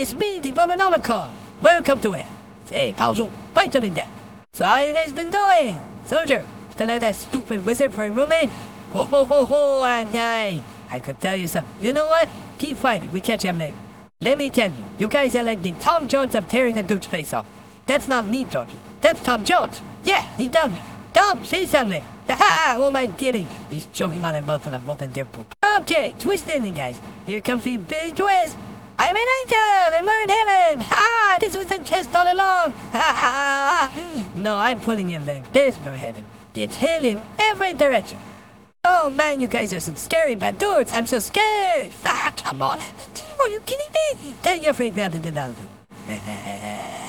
it's me, the Romanomicon. Welcome to it. Hey, Paozhong, bite to the death. Sorry has been doing. Soldier, still like that stupid wizard for roommate? Ho ho ho ho, and I, I could tell you something. You know what? Keep fighting, we catch him later. Let me tell you, you guys are like the Tom Jones of tearing the dude's face off. That's not me, George. That's Tom Jones. Yeah, he done. Tom, say something. Ha what am I kidding? He's choking on a muffin of molten deer poop. Okay, twist ending, guys. Here comes the big twist. Along. No, I'm pulling him there. There's no heaven. It's hell in every direction. Oh man, you guys are some scary bad dudes. I'm so scared. Ah, come on. Are you kidding me? Tell your friend that to the